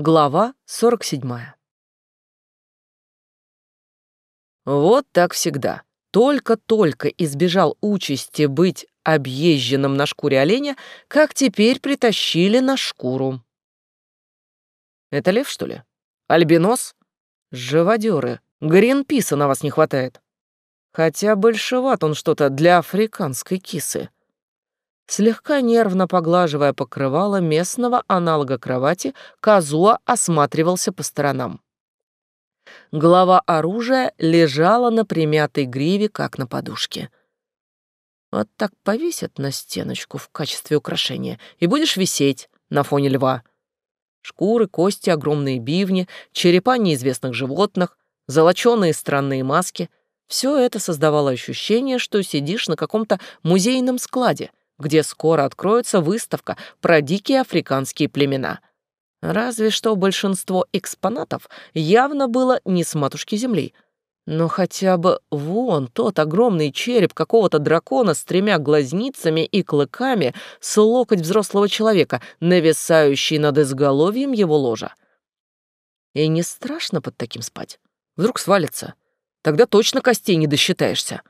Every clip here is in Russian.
Глава 47. Вот так всегда. Только-только избежал участи быть объезженным на шкуре оленя, как теперь притащили на шкуру. Это лев, что ли? Альбинос? Живодеры. Гринписа на вас не хватает. Хотя большеват он что-то для африканской кисы. Слегка нервно поглаживая покрывало местного аналога кровати, Казуа осматривался по сторонам. Глава оружия лежала на примятой гриве, как на подушке. Вот так повесят на стеночку в качестве украшения, и будешь висеть на фоне льва. Шкуры, кости, огромные бивни, черепа неизвестных животных, золоченые странные маски — все это создавало ощущение, что сидишь на каком-то музейном складе — где скоро откроется выставка про дикие африканские племена. Разве что большинство экспонатов явно было не с матушки земли. Но хотя бы вон тот огромный череп какого-то дракона с тремя глазницами и клыками с локоть взрослого человека, нависающий над изголовьем его ложа. И не страшно под таким спать. Вдруг свалится. Тогда точно костей не досчитаешься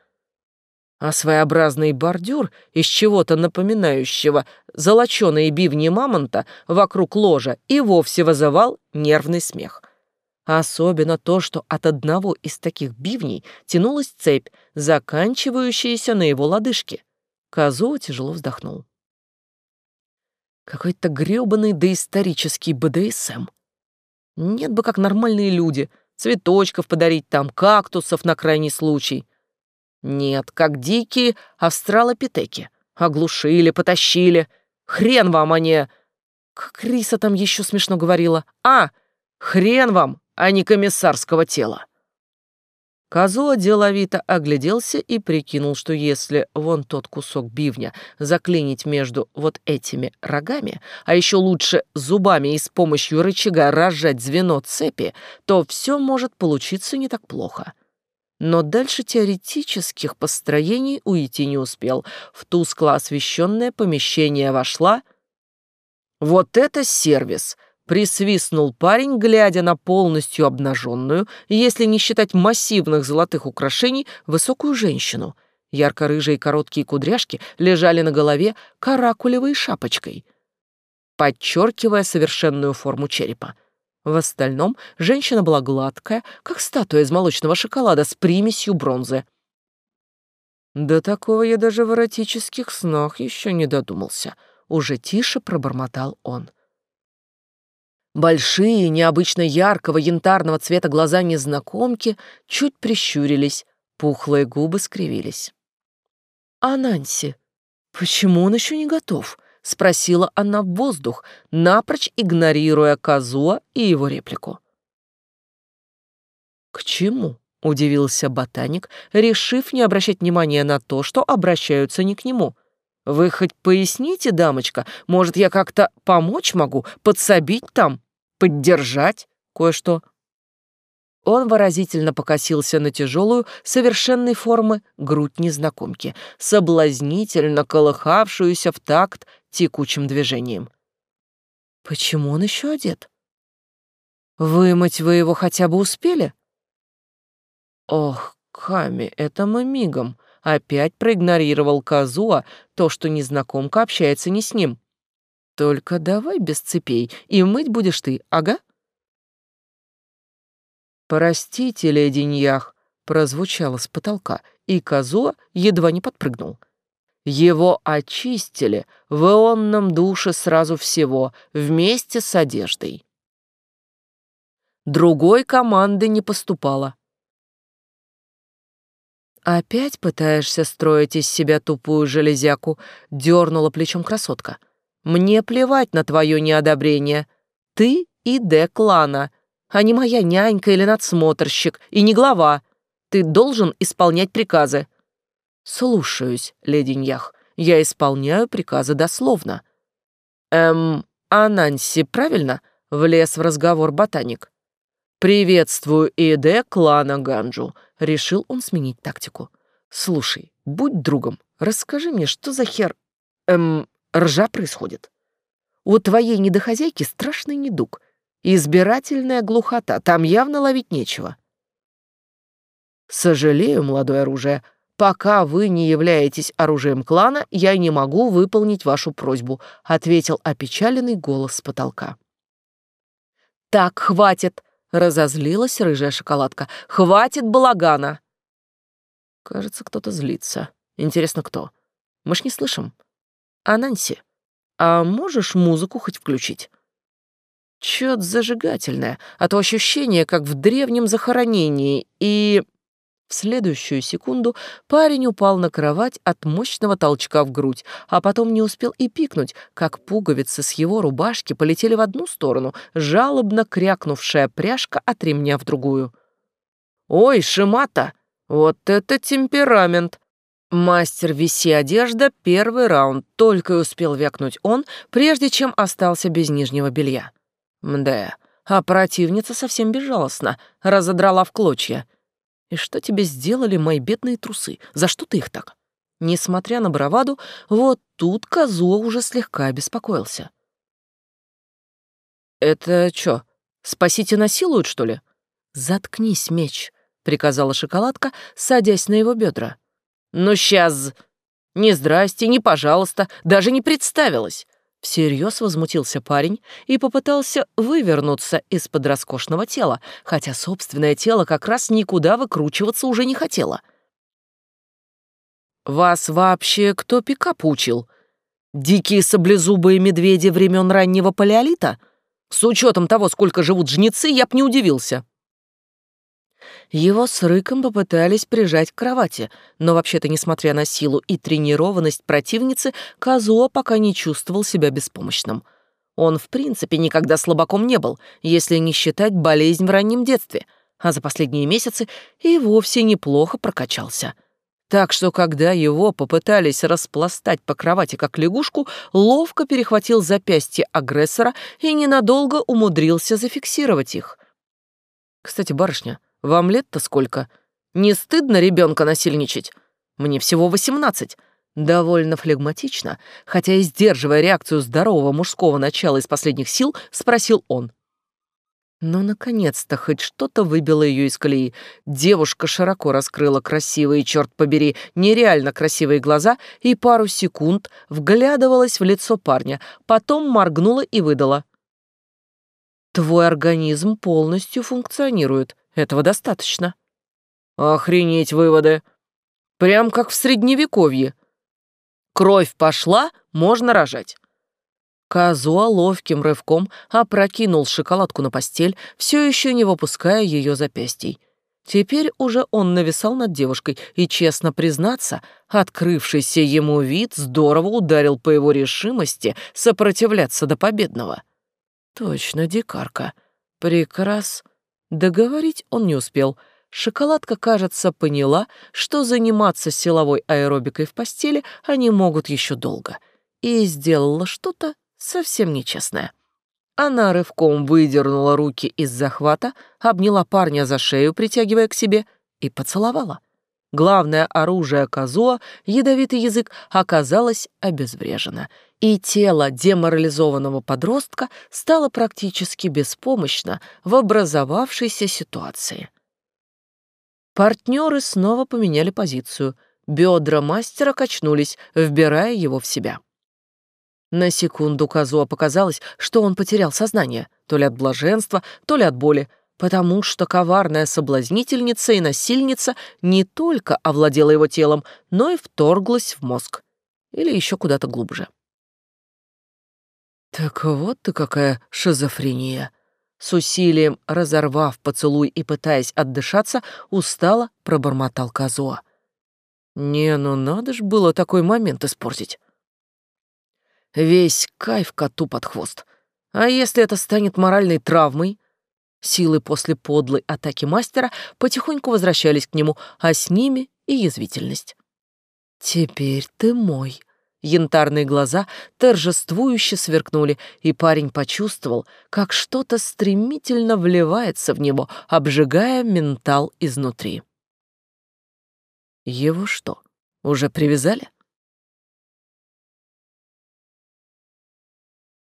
а своеобразный бордюр из чего-то напоминающего золоченые бивни мамонта вокруг ложа и вовсе вызывал нервный смех. А особенно то, что от одного из таких бивней тянулась цепь, заканчивающаяся на его лодыжке. Казу тяжело вздохнул. Какой-то грёбаный доисторический БДСМ. Эм. Нет бы как нормальные люди, цветочков подарить там, кактусов на крайний случай — нет, как дикие австралопитеки. Оглушили, потащили. Хрен вам, а не... Как Риса там еще смешно говорила. А, хрен вам, а не комиссарского тела. Казуа деловито огляделся и прикинул, что если вон тот кусок бивня заклинить между вот этими рогами, а еще лучше зубами и с помощью рычага разжать звено цепи, то все может получиться не так плохо. — но дальше теоретических построений уйти не успел. В тускло освещенное помещение вошла... «Вот это сервис!» — присвистнул парень, глядя на полностью обнаженную, если не считать массивных золотых украшений, высокую женщину. Ярко-рыжие короткие кудряшки лежали на голове каракулевой шапочкой, подчеркивая совершенную форму черепа. В остальном женщина была гладкая, как статуя из молочного шоколада с примесью бронзы. «До такого я даже в эротических снах еще не додумался», — уже тише пробормотал он. Большие, необычно яркого янтарного цвета глаза незнакомки чуть прищурились, пухлые губы скривились. «А Нанси? Почему он еще не готов?» спросила она в воздух, напрочь игнорируя Казуа и его реплику. «К чему?» — удивился ботаник, решив не обращать внимания на то, что обращаются не к нему. «Вы хоть поясните, дамочка, может, я как-то помочь могу, подсобить там, поддержать кое-что?» Он выразительно покосился на тяжелую, совершенной формы грудь незнакомки, соблазнительно колыхавшуюся в такт текучим движением. «Почему он еще одет? Вымыть вы его хотя бы успели?» «Ох, Ками, это мы мигом!» Опять проигнорировал Казуа то, что незнакомка общается не с ним. «Только давай без цепей, и мыть будешь ты, ага?» «Простите, леди Ньях», прозвучало с потолка, и Казо едва не подпрыгнул. Его очистили в ионном душе сразу всего, вместе с одеждой. Другой команды не поступало. «Опять пытаешься строить из себя тупую железяку?» — дернула плечом красотка. «Мне плевать на твое неодобрение. Ты и Де клана, а не моя нянька или надсмотрщик, и не глава. Ты должен исполнять приказы». «Слушаюсь, леди Ньях. Я исполняю приказы дословно». «Эм, Ананси, правильно?» — влез в разговор ботаник. «Приветствую Иде клана Ганджу», — решил он сменить тактику. «Слушай, будь другом, расскажи мне, что за хер... эм, ржа происходит? У твоей недохозяйки страшный недуг, Избирательная глухота, там явно ловить нечего. Сожалею, молодое оружие, пока вы не являетесь оружием клана, я не могу выполнить вашу просьбу, ответил опечаленный голос с потолка. Так, хватит, разозлилась рыжая шоколадка. Хватит балагана. Кажется, кто-то злится. Интересно, кто? Мы ж не слышим. Ананси, а можешь музыку хоть включить? Чет зажигательное, а то ощущение, как в древнем захоронении, и... В следующую секунду парень упал на кровать от мощного толчка в грудь, а потом не успел и пикнуть, как пуговицы с его рубашки полетели в одну сторону, жалобно крякнувшая пряжка от ремня в другую. «Ой, Шимата, вот это темперамент!» Мастер виси одежда, первый раунд, только и успел вякнуть он, прежде чем остался без нижнего белья. Мда, а оперативница совсем безжалостна, разодрала в клочья. И что тебе сделали мои бедные трусы? За что ты их так?» Несмотря на браваду, вот тут Козо уже слегка обеспокоился. «Это чё, спасите насилуют, что ли?» «Заткнись, меч», — приказала шоколадка, садясь на его бедра. «Ну сейчас...» «Не здрасте, не пожалуйста, даже не представилась!» Всерьез возмутился парень и попытался вывернуться из-под роскошного тела, хотя собственное тело как раз никуда выкручиваться уже не хотело. «Вас вообще кто пикап учил? Дикие саблезубые медведи времен раннего палеолита? С учетом того, сколько живут жнецы, я б не удивился». Его с рыком попытались прижать к кровати, но вообще-то, несмотря на силу и тренированность противницы, Казуо пока не чувствовал себя беспомощным. Он, в принципе, никогда слабаком не был, если не считать болезнь в раннем детстве, а за последние месяцы и вовсе неплохо прокачался. Так что, когда его попытались распластать по кровати как лягушку, ловко перехватил запястье агрессора и ненадолго умудрился зафиксировать их. «Кстати, барышня, вам лет-то сколько? Не стыдно ребенка насильничать? Мне всего восемнадцать. Довольно флегматично, хотя и сдерживая реакцию здорового мужского начала из последних сил, спросил он. Но, наконец-то, хоть что-то выбило ее из колеи. Девушка широко раскрыла красивые, черт побери, нереально красивые глаза и пару секунд вглядывалась в лицо парня, потом моргнула и выдала. «Твой организм полностью функционирует. Этого достаточно. Охренеть выводы. Прям как в средневековье. Кровь пошла, можно рожать. Казуа ловким рывком опрокинул шоколадку на постель, все еще не выпуская ее запястьей. Теперь уже он нависал над девушкой, и, честно признаться, открывшийся ему вид здорово ударил по его решимости сопротивляться до победного. Точно дикарка. Прекрас. Договорить он не успел. Шоколадка, кажется, поняла, что заниматься силовой аэробикой в постели они могут еще долго. И сделала что-то совсем нечестное. Она рывком выдернула руки из захвата, обняла парня за шею, притягивая к себе, и поцеловала. Главное оружие Казуа, ядовитый язык, оказалось обезврежено — и тело деморализованного подростка стало практически беспомощно в образовавшейся ситуации. Партнеры снова поменяли позицию. Бедра мастера качнулись, вбирая его в себя. На секунду Казуа показалось, что он потерял сознание, то ли от блаженства, то ли от боли, потому что коварная соблазнительница и насильница не только овладела его телом, но и вторглась в мозг или еще куда-то глубже. Так вот ты какая шизофрения. С усилием, разорвав поцелуй и пытаясь отдышаться, устало пробормотал Казуа. Не, ну надо ж было такой момент испортить. Весь кайф коту под хвост. А если это станет моральной травмой? Силы после подлой атаки мастера потихоньку возвращались к нему, а с ними и язвительность. «Теперь ты мой», Янтарные глаза торжествующе сверкнули, и парень почувствовал, как что-то стремительно вливается в него, обжигая ментал изнутри. Его что, уже привязали?